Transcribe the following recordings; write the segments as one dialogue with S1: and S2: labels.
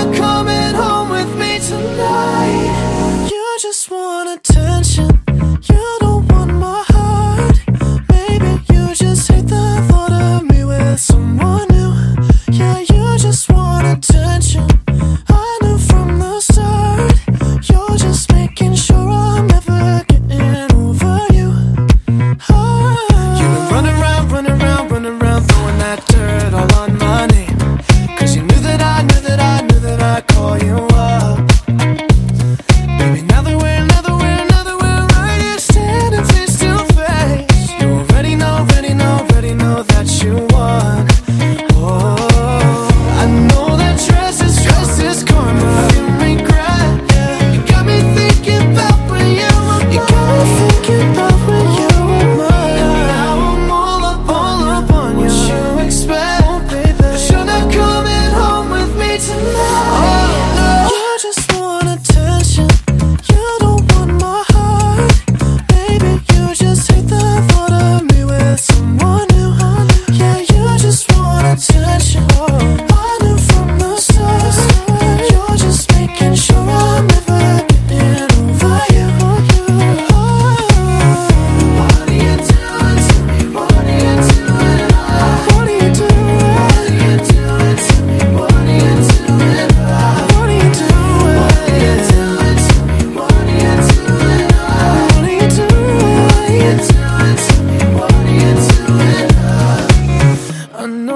S1: you're coming home with me tonight. You just wanna. Oh.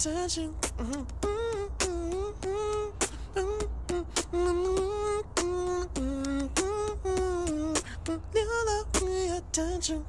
S1: touch you. You love me, attention.